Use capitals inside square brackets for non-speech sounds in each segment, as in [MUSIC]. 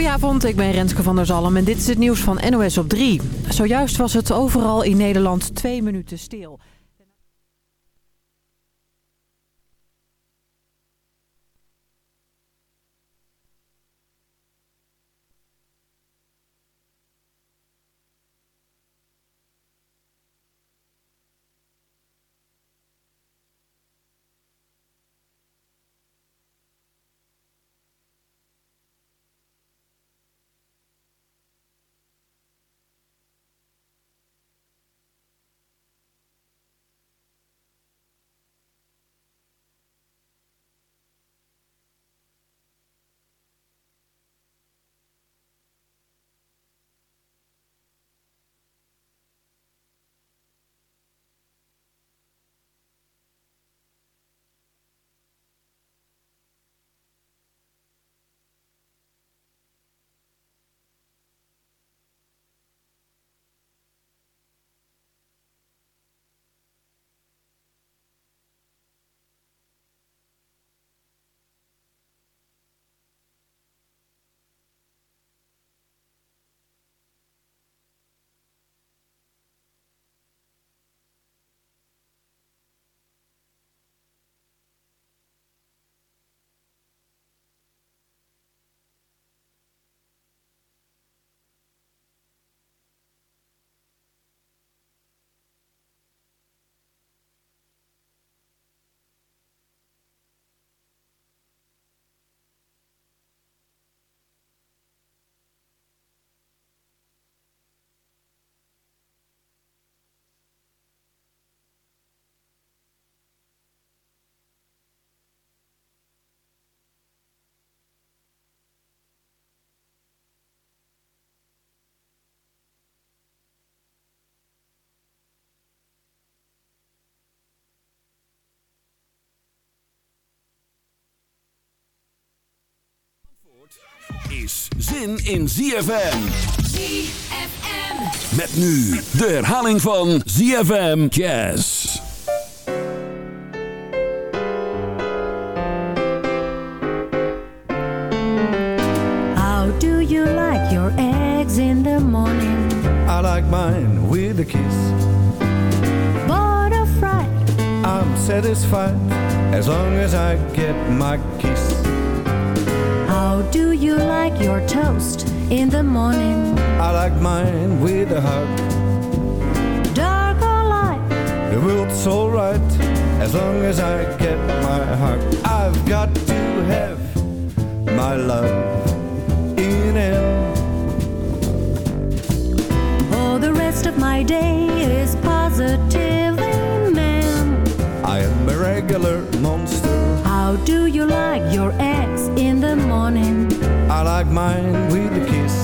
Goedenavond, ik ben Renske van der Zalm en dit is het nieuws van NOS op 3. Zojuist was het overal in Nederland twee minuten stil. Is zin in ZFM. ZFM. Met nu de herhaling van ZFM Jazz. How do you like your eggs in the morning? I like mine with a kiss. Butter fried? I'm satisfied as long as I get my kiss. How do you like your toast in the morning? I like mine with a hug. Dark or light? The world's alright as long as I get my hug. I've got to have my love in it. Oh, the rest of my day is positively man. I am a regular monster. How do you like your eggs in the morning? I like mine with a kiss.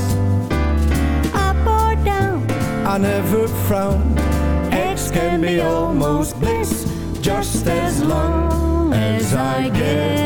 Up or down? I never frown. Eggs can be almost bliss, just as long as I get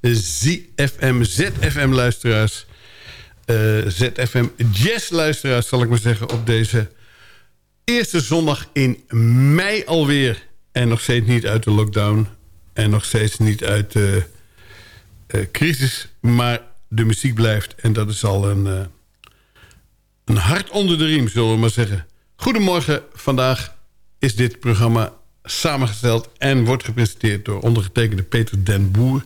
ZFM, ZFM-luisteraars. Eh, ZFM Jazz-luisteraars, zal ik maar zeggen... op deze eerste zondag in mei alweer. En nog steeds niet uit de lockdown. En nog steeds niet uit de eh, crisis. Maar de muziek blijft. En dat is al een, eh, een hart onder de riem, zullen we maar zeggen. Goedemorgen, vandaag is dit programma samengesteld... en wordt gepresenteerd door ondergetekende Peter den Boer.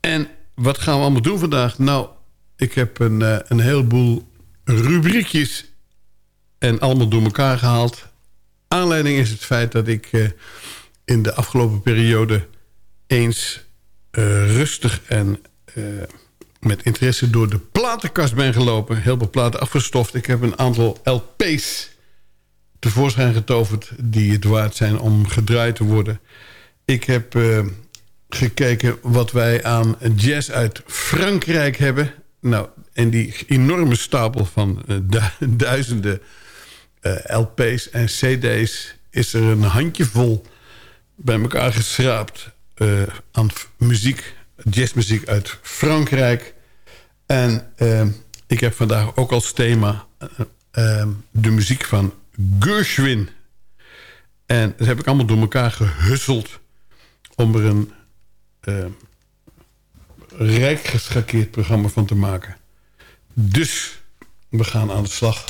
En wat gaan we allemaal doen vandaag? Nou, ik heb een, eh, een heleboel rubriekjes... en allemaal door elkaar gehaald. Aanleiding is het feit dat ik eh, in de afgelopen periode... eens eh, rustig en met interesse door de platenkast ben gelopen. Heel veel platen afgestoft. Ik heb een aantal LP's tevoorschijn getoverd... die het waard zijn om gedraaid te worden. Ik heb eh, gekeken wat wij aan jazz uit Frankrijk hebben. Nou, en die enorme stapel van eh, du- [LAUGHS] duizenden eh, LP's en CD's... is er een handjevol bij elkaar geschraapt aan muziek, jazzmuziek uit Frankrijk. En ik heb vandaag ook als thema de muziek van Gershwin. En dat heb ik allemaal door elkaar gehusseld om er een eh, rijk geschakeerd programma van te maken. Dus we gaan aan de slag.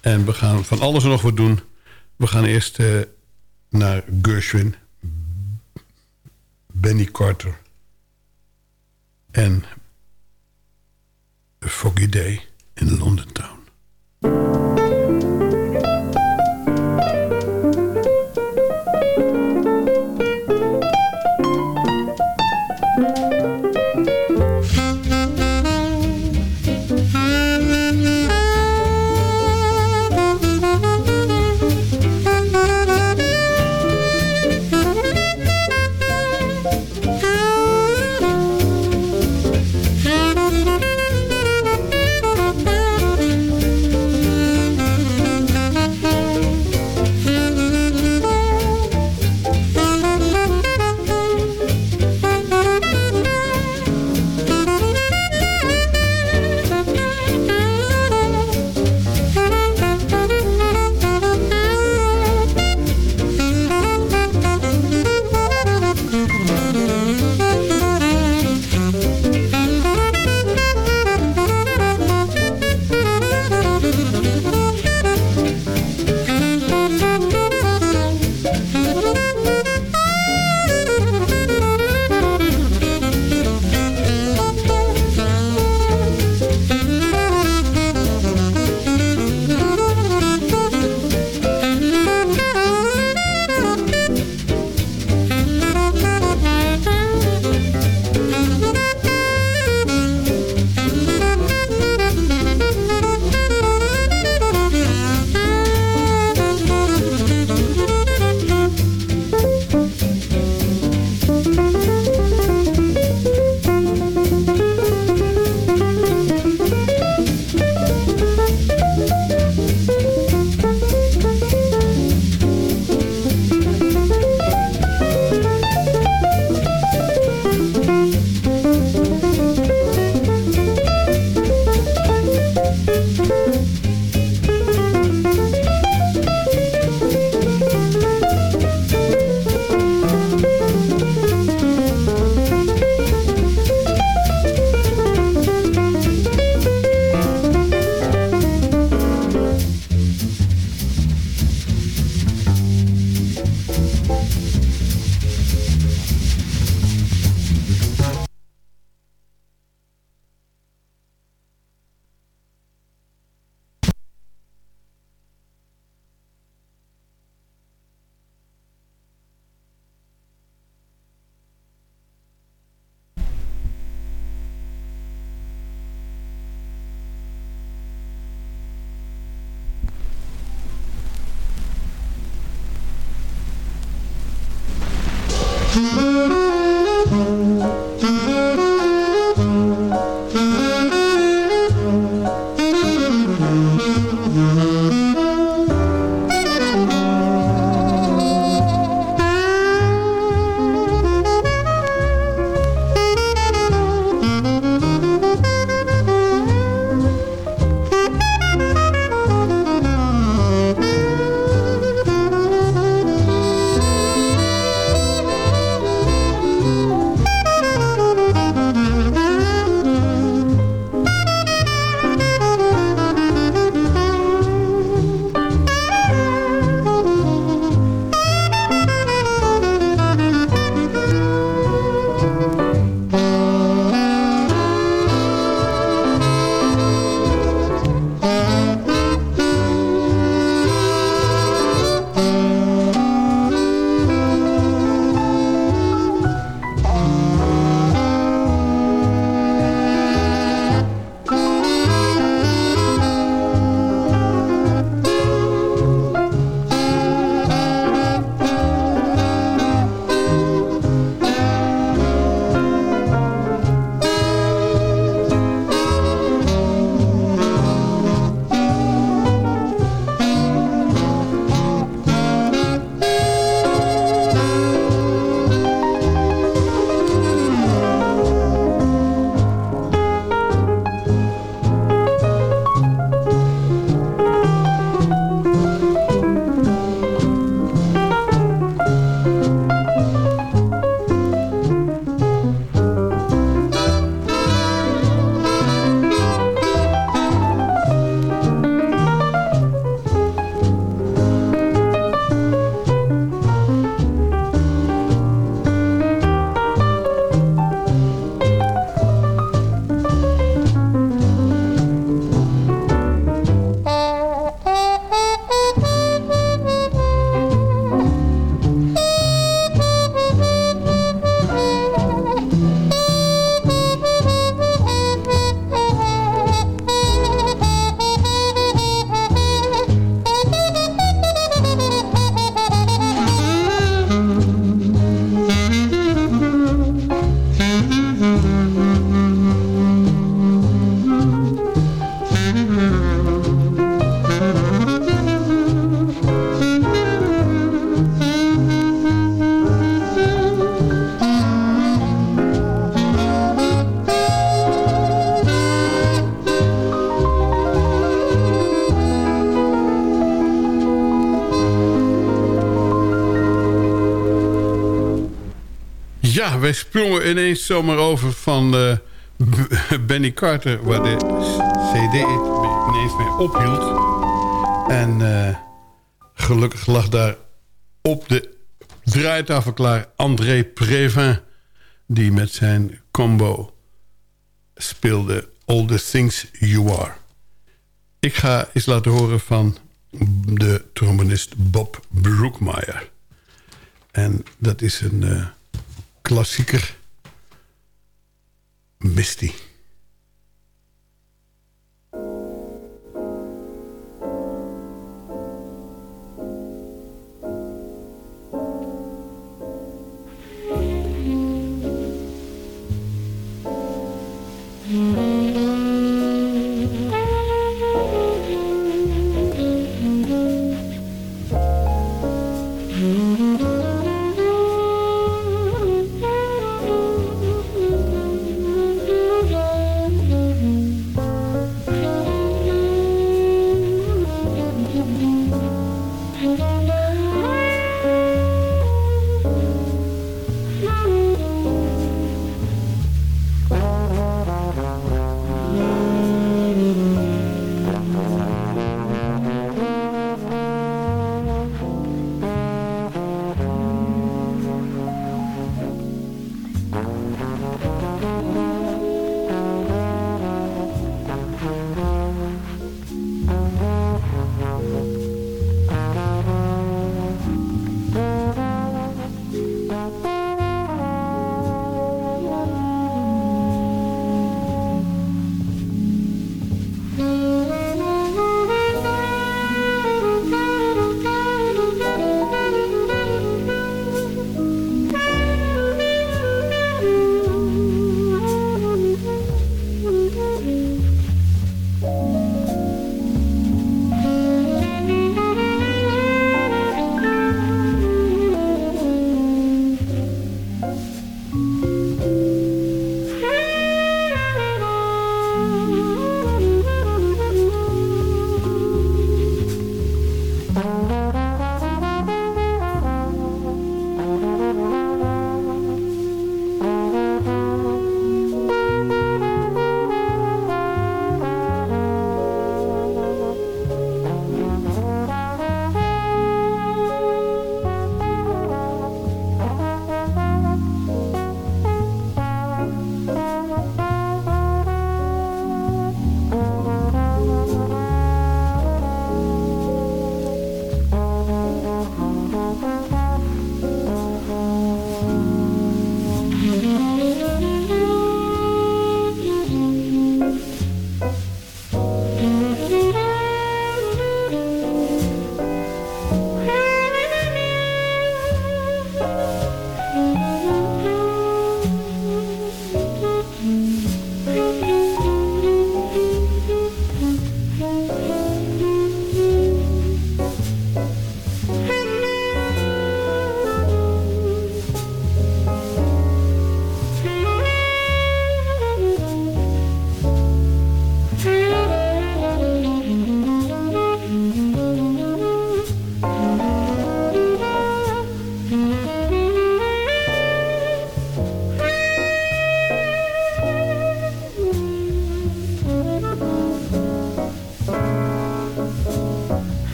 En we gaan van alles en nog wat doen. We gaan eerst eh, naar Gershwin, Benny Carter en A Foggy Day in London Town. Wij sprongen ineens zomaar over van uh, Benny Carter... waar de cd ineens mee ophield. En uh, gelukkig lag daar op de draaitafel klaar André Previn... die met zijn combo speelde All the Things You Are. Ik ga eens laten horen van de trombonist Bob Brookmeyer. En dat is een... Uh, klassieker Misty.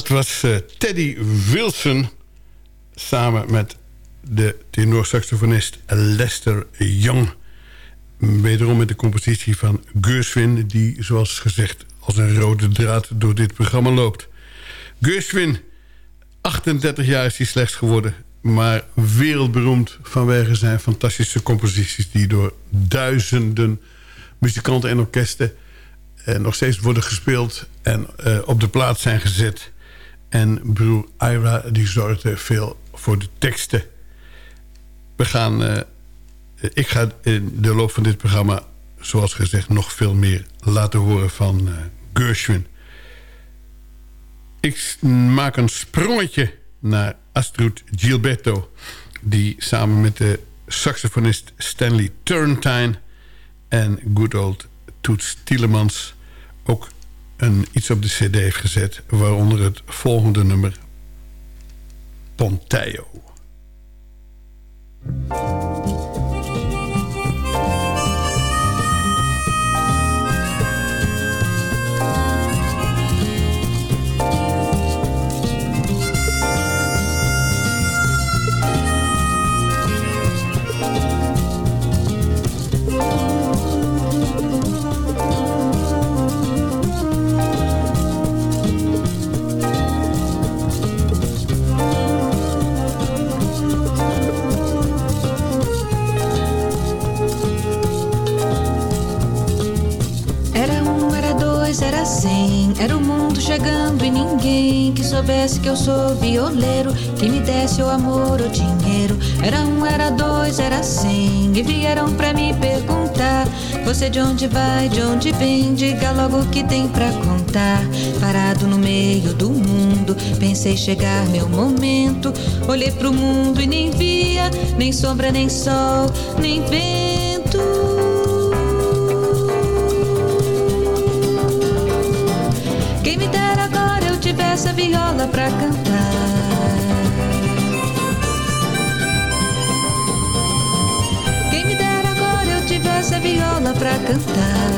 Dat was uh, Teddy Wilson samen met de tenorsaxofonist Lester Young. Wederom met de compositie van Gershwin... die, zoals gezegd, als een rode draad door dit programma loopt. Gershwin, 38 jaar is hij slechts geworden... maar wereldberoemd vanwege zijn fantastische composities... die door duizenden muzikanten en orkesten... Eh, nog steeds worden gespeeld en uh, op de plaats zijn gezet. En broer Ira die zorgde veel voor de teksten. We gaan, uh, ik ga in de loop van dit programma, zoals gezegd, nog veel meer laten horen van uh, Gershwin. Ik maak een sprongetje naar Astrud Gilberto... die samen met de saxofonist Stanley Turrentine... en good old Toets Tielemans ook een, iets op de cd heeft gezet... waaronder het volgende nummer Ponteio. Era o mundo chegando e ninguém que soubesse que eu sou violeiro, que me desse o amor, o dinheiro. Era um, era dois, era cem. E vieram pra me perguntar: Você de onde vai, de onde vem? Diga logo o que tem pra contar. Parado no meio do mundo, pensei chegar meu momento. Olhei pro mundo e nem via, nem sombra, nem sol, nem vento. Essa viola pra cantar. Quem me dera agora eu tivesse a viola pra cantar.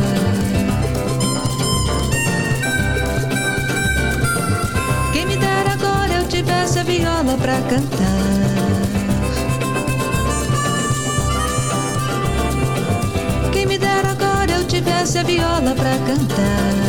Quem me dera agora eu tivesse a viola pra cantar. Quem me dera agora eu tivesse a viola pra cantar.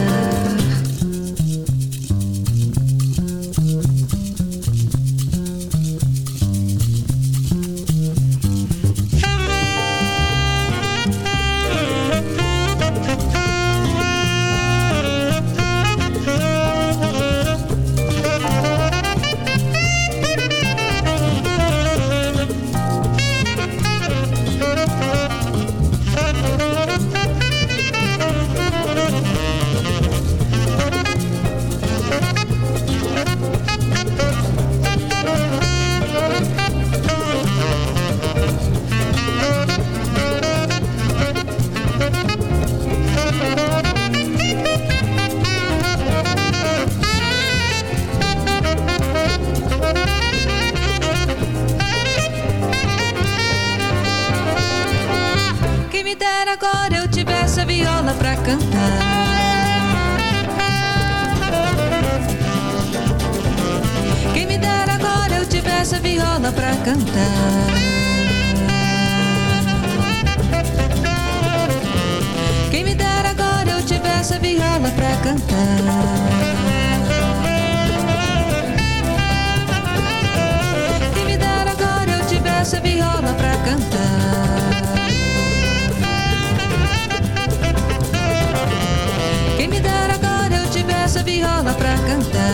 pra cantar.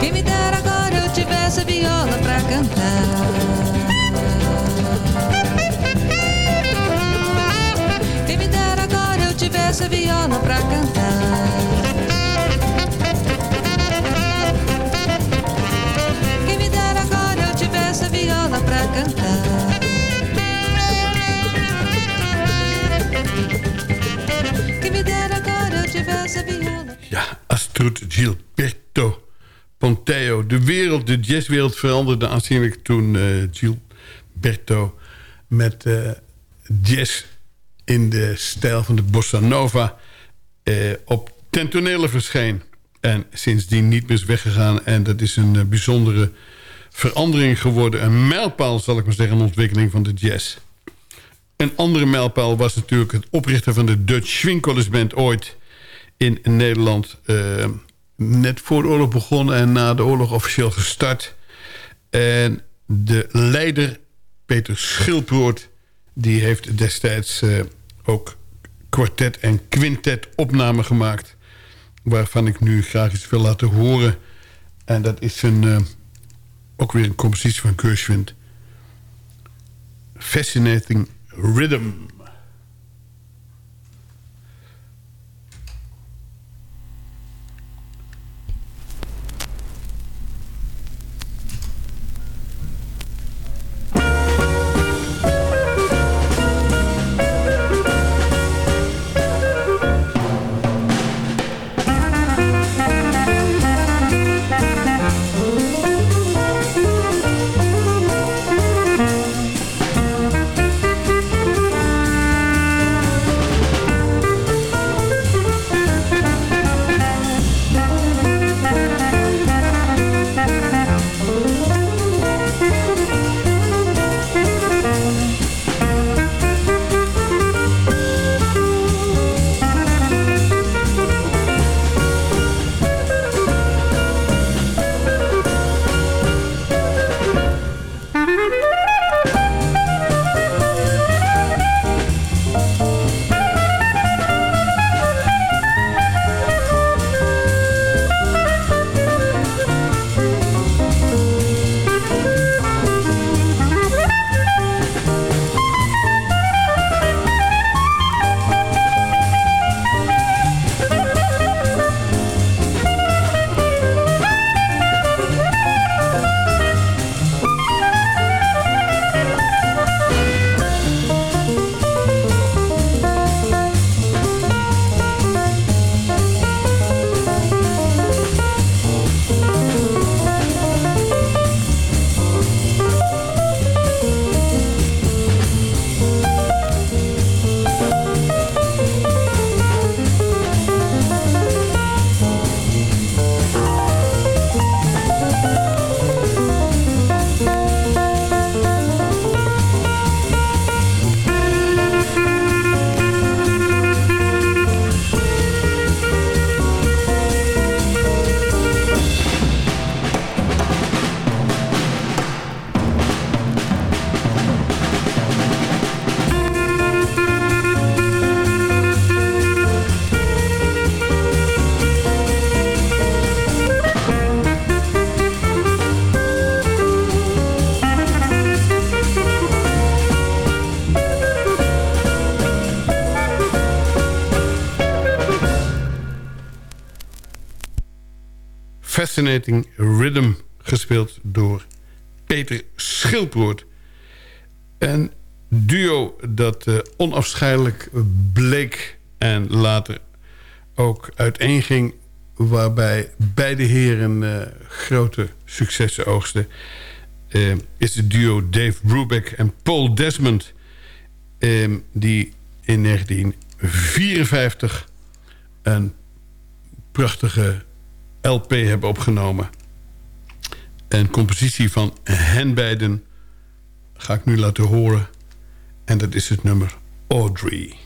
Quem me dera agora eu tivesse a viola pra cantar. Quem me dera agora eu tivesse a viola pra cantar. De jazzwereld veranderde aanzienlijk toen uh, Gilberto met uh, jazz in de stijl van de bossa nova eh, op ten verscheen. En sindsdien niet meer is weggegaan. En dat is een eh, bijzondere verandering geworden. Een mijlpaal, zal ik maar zeggen, een ontwikkeling van de jazz. Een andere mijlpaal was natuurlijk het oprichten van de Dutch Swing College Band ooit in Nederland. eh, net voor de oorlog begonnen en na de oorlog officieel gestart. En de leider, Peter Schilproort, die heeft destijds eh, ook kwartet en quintet opnamen gemaakt. Waarvan ik nu graag iets wil laten horen. En dat is een, eh, ook weer een compositie van Gershwin. Fascinating Rhythm. Fascinating Rhythm, gespeeld door Peter Schilproort. Een duo dat uh, onafscheidelijk bleek en later ook uiteenging... waarbij beide heren uh, grote successen oogsten... Uh, is het duo Dave Brubeck en Paul Desmond... die in 1954 een prachtige LP hebben opgenomen. Een compositie van hen beiden ga ik nu laten horen. En dat is het nummer Audrey.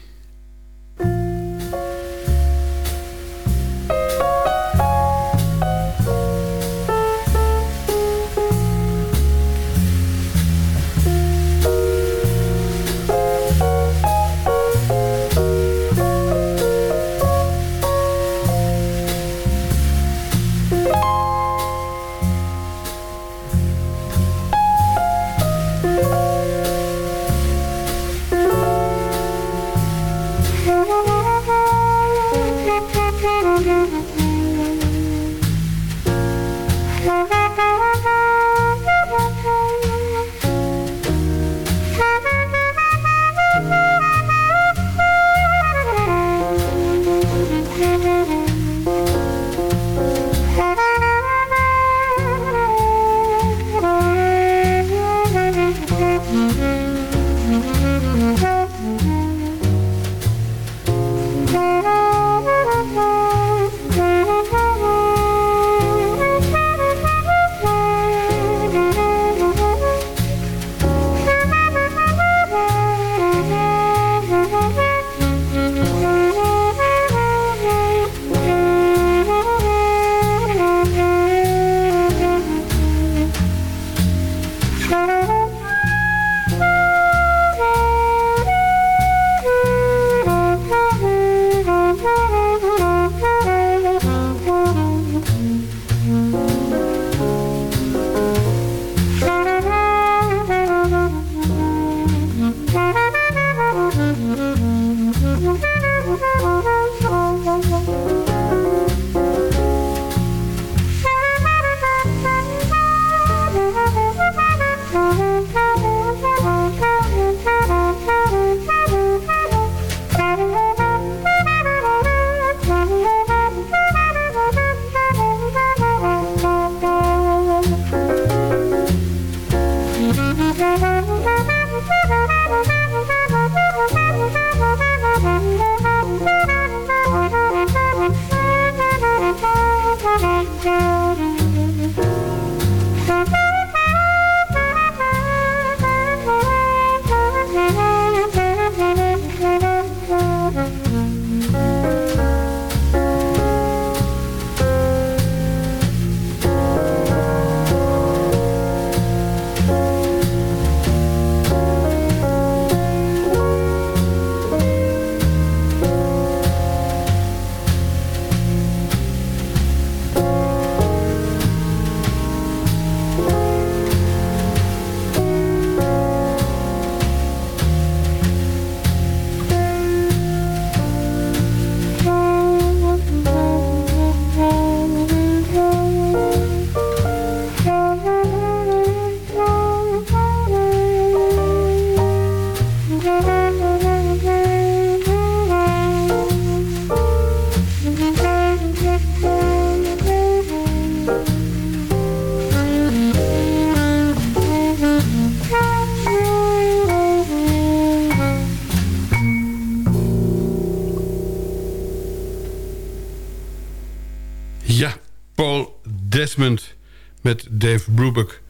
Desmond met Dave Brubeck.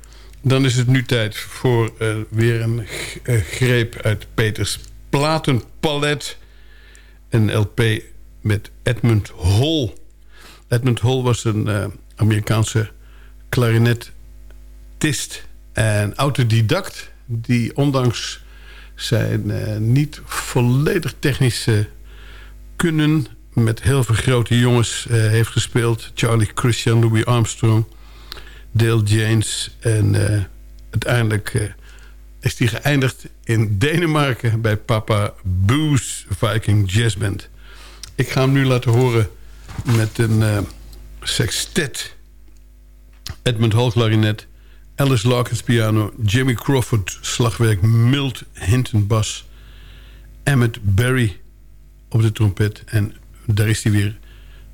Dan is het nu tijd voor uh, weer een uh, greep uit Peters platenpalet. Een LP met Edmund Hall. Edmund Hall was een uh, Amerikaanse klarinetist en autodidact... die ondanks zijn niet volledig technische kunnen... met heel veel grote jongens heeft gespeeld. Charlie Christian, Louis Armstrong... Dale James. En uh, uiteindelijk uh, is hij geëindigd in Denemarken... bij Papa Boo's Viking Jazz Band. Ik ga hem nu laten horen met een sextet. Edmund Hall klarinet, Alice Larkins piano... Jimmy Crawford slagwerk, Milt Hinton bas... Emmett Berry op de trompet... en daar is hij weer...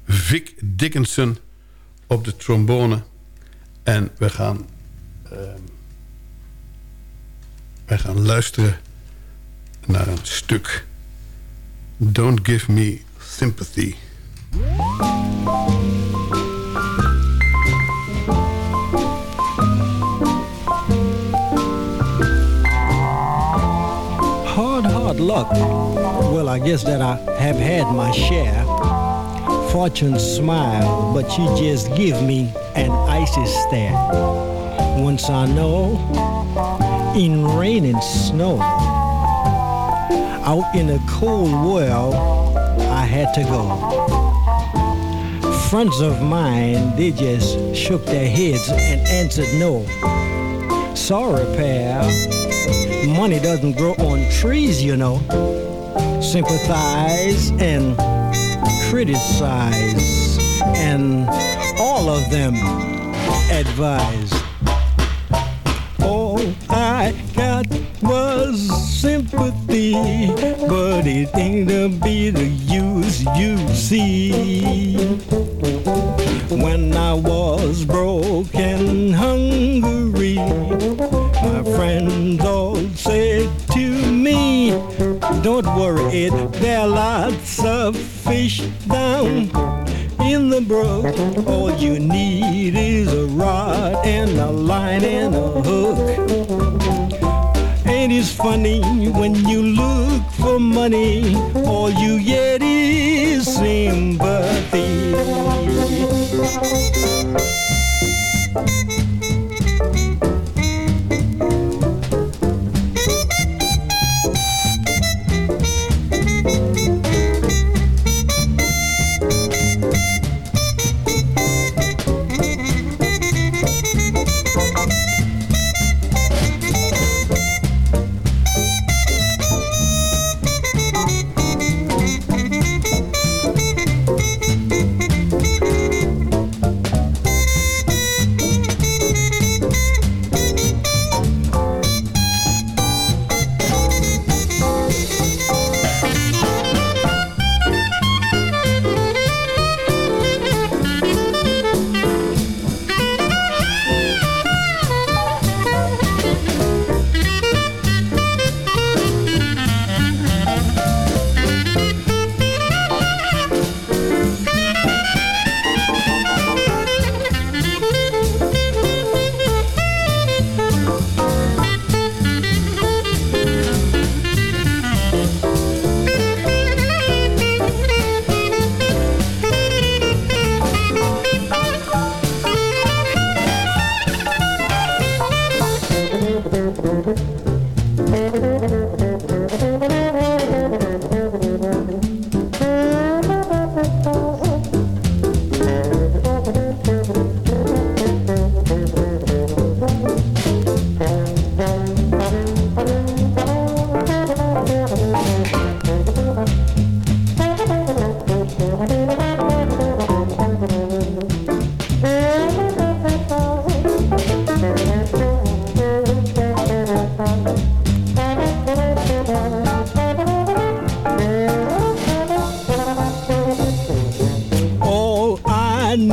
Vic Dickinson op de trombone... En we gaan, uh, wij gaan luisteren naar een stuk. Don't Give Me Sympathy. Hard, hard luck. Well, I guess that I have had my share. Fortune smile, but she just give me an icy stare. Once I know, in rain and snow, out in a cold world, I had to go. Friends of mine, they just shook their heads and answered no. Sorry, pal, money doesn't grow on trees, you know. Sympathize and criticize and all of them advise. All I got was sympathy, but it ain't a bit of use, you see. When I was broke and hungry, my friends all said to me, Don't worry, it there are lots of fish down in the brook. All you need is a rod and a line and a hook. And it's funny when you look for money, all you get is sympathy.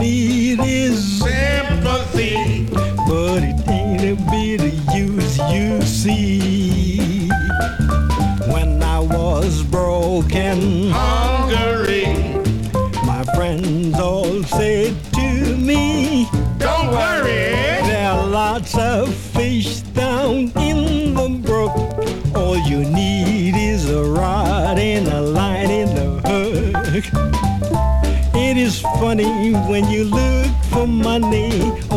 need is sympathy, but it ain't a bit of use, you see. When I was broken. Oh. when you look for money.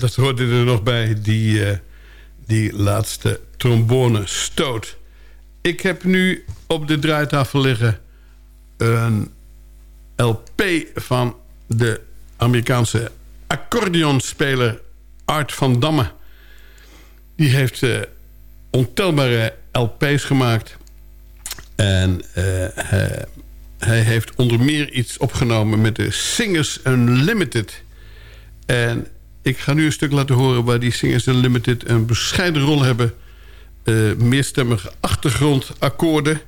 [LAUGHS] dat hoorde er nog bij, die, eh, die laatste trombone stoot. Ik heb nu op de draaitafel liggen een LP van de Amerikaanse accordeonspeler Art van Damme. Die heeft eh, ontelbare LP's gemaakt. En eh, hij, hij heeft onder meer iets opgenomen met de Singers Unlimited. En ik ga nu een stuk laten horen waar die Singers Unlimited een bescheiden rol hebben. Eh, meerstemmige achtergrondakkoorden.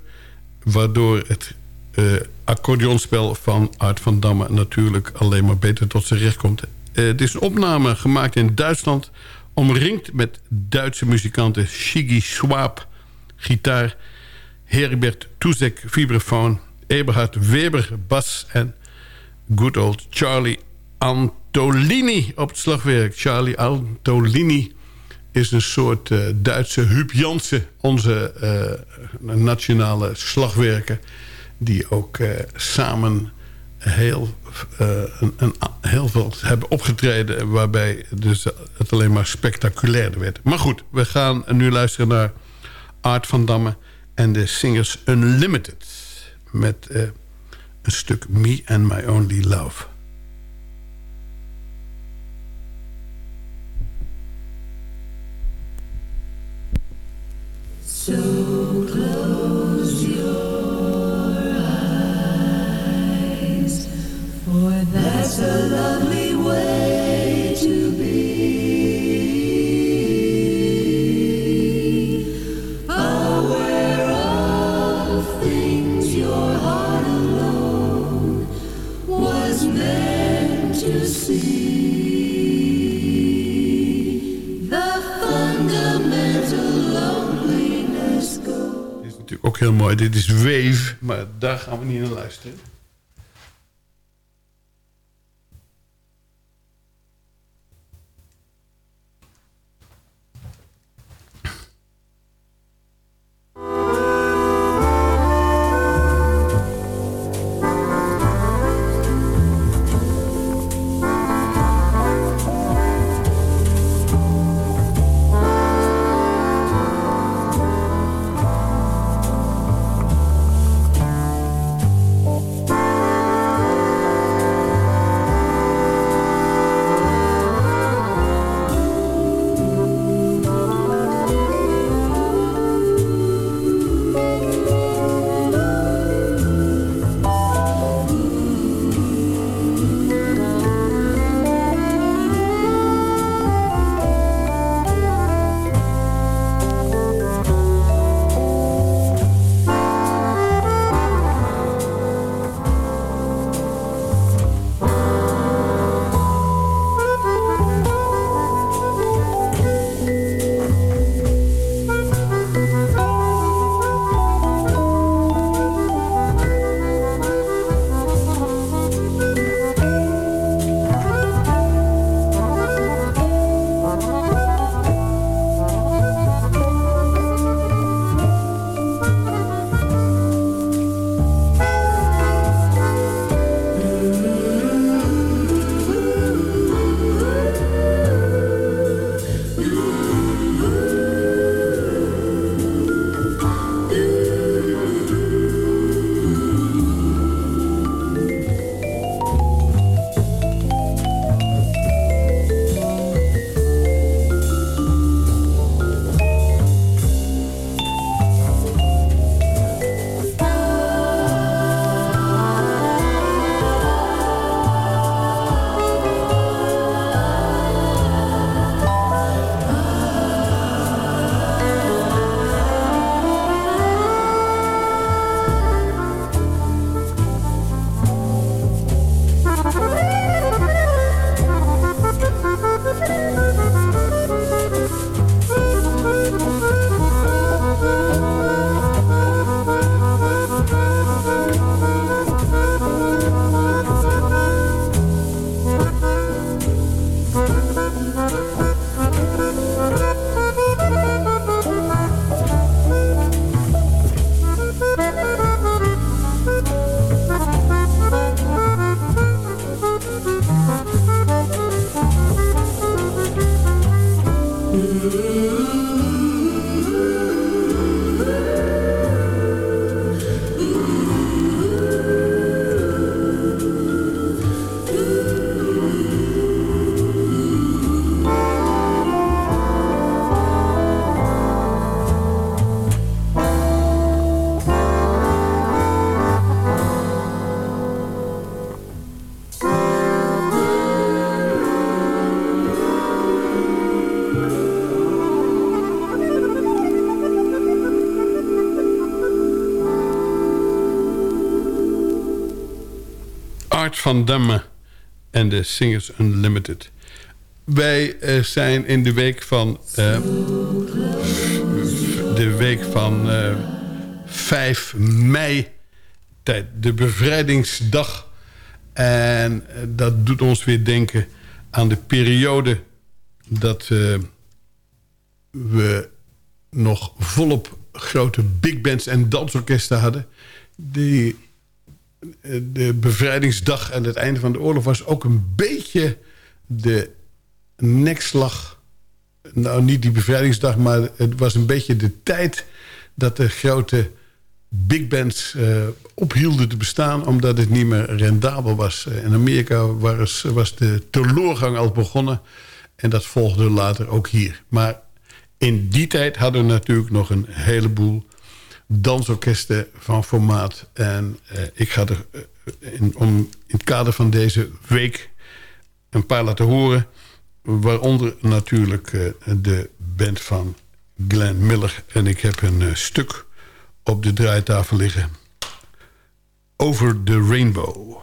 Waardoor het eh, accordeonspel van Art van Damme natuurlijk alleen maar beter tot zijn recht komt. Eh, het is een opname gemaakt in Duitsland. Omringd met Duitse muzikanten Shiggy Schwab, gitaar. Herbert Tuzek, vibrafoon. Eberhard Weber, bas. En good old Charlie Antolini op het slagwerk. Charlie Antolini is een soort eh, Duitse Huub Jansen. Onze eh, nationale slagwerker. Die ook eh, samen heel, een, heel veel hebben opgetreden... waarbij dus het alleen maar spectaculairder werd. Maar goed, we gaan nu luisteren naar Art van Damme... en de Singers Unlimited... met een stuk Me and My Only Love. So ook heel mooi. Dit is Wave, maar daar gaan we niet naar luisteren. Van Damme en de Singers Unlimited. Wij uh, zijn in de week van... Uh, de week van uh, eh, 5 mei... Tijd, de bevrijdingsdag. En dat doet ons weer denken aan de periode... dat we nog volop grote big bands en dansorkesten hadden. Die, de bevrijdingsdag en het einde van de oorlog was ook een beetje de nekslag. Nou, niet die bevrijdingsdag, maar het was een beetje de tijd... dat de grote big bands uh, ophielden te bestaan... omdat het niet meer rendabel was. Uh, in Amerika was, was de teleurgang al begonnen... en dat volgde later ook hier. Maar in die tijd hadden we natuurlijk nog een heleboel dansorkesten van formaat. En uh, ik ga er in, om, in het kader van deze week een paar laten horen... Waaronder natuurlijk uh, de band van Glenn Miller. En ik heb een stuk op de draaitafel liggen. Over the Rainbow.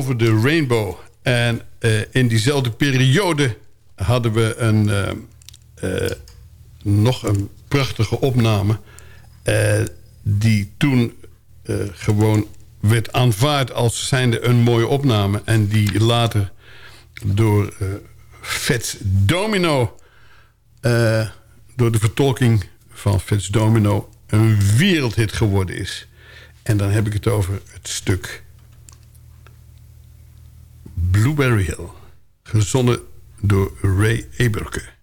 Over the Rainbow. En uh, in diezelfde periode hadden we een, uh, uh, nog een prachtige opname... die toen gewoon werd aanvaard als zijnde een mooie opname... en die later door Fats Domino... door de vertolking van Fats Domino... een wereldhit geworden is. En dan heb ik het over het stuk... Blueberry Hill. Gezonnen door Ray Eberke.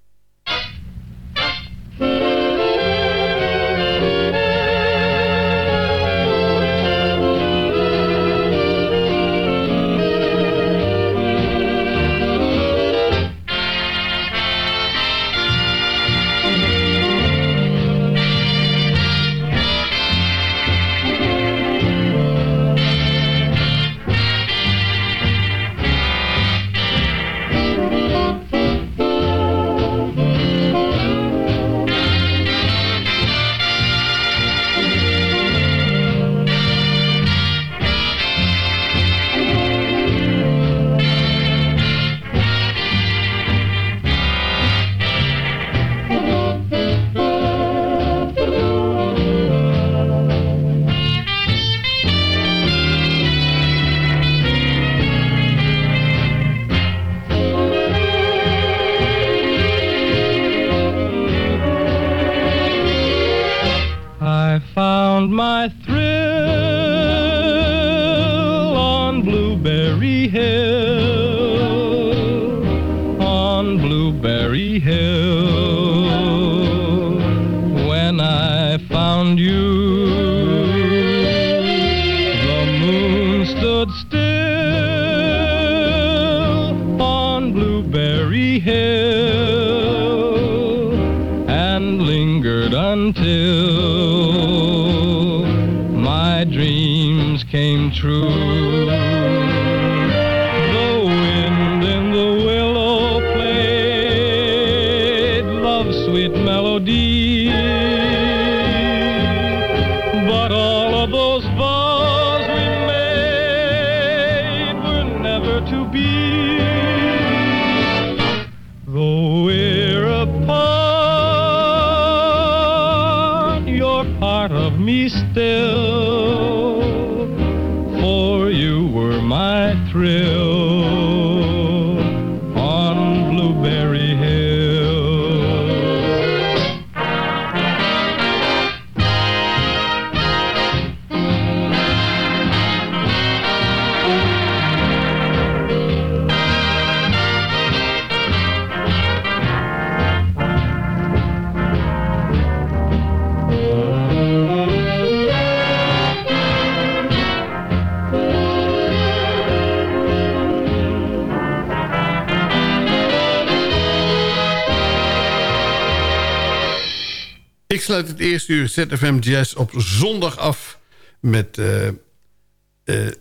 Eerste uur ZFM Jazz op zondag af... met eh, eh,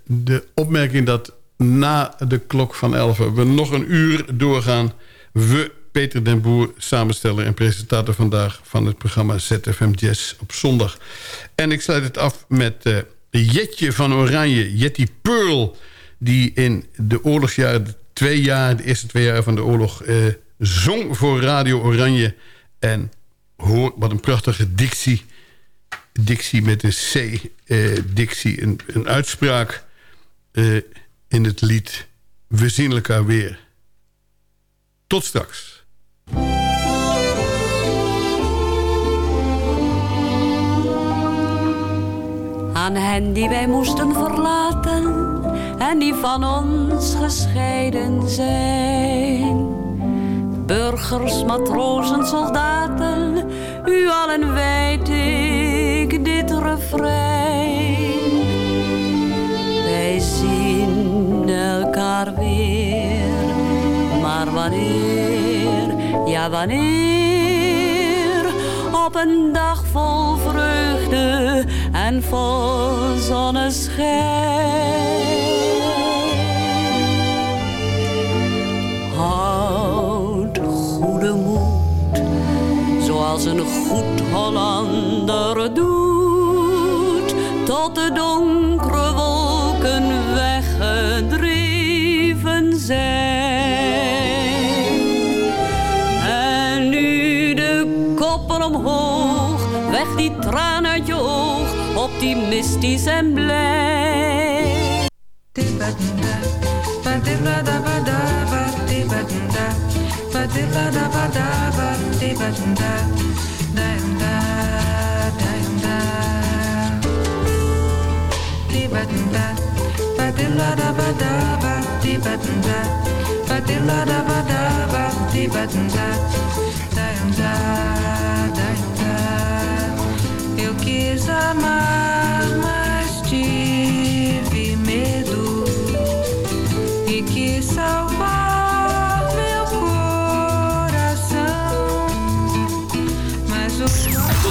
de opmerking dat na de klok van 11 we nog een uur doorgaan. We, Peter den Boer, samensteller en presentator vandaag... van het programma ZFM Jazz op zondag. En ik sluit het af met eh, Jetje van Oranje, Jetty Pearl... die in de oorlogsjaren, de twee jaar, de eerste twee jaar van de oorlog... zong voor Radio Oranje... En hoor, wat een prachtige dictie. Dictie met een C. eh, dictie, een, een uitspraak eh, in het lied We zien elkaar weer. Tot straks. Aan hen die wij moesten verlaten en die van ons gescheiden zijn. Burgers, matrozen, soldaten, u allen wijd ik dit refrein. Wij zien elkaar weer, maar wanneer, ja wanneer, op een dag vol vreugde en vol zonneschijn. Zoals een goed Hollander doet, tot de donkere wolken weggedreven zijn. En nu de koppen omhoog, weg die traan uit je oog, optimistisch en blij. Eu quis amar, mas tive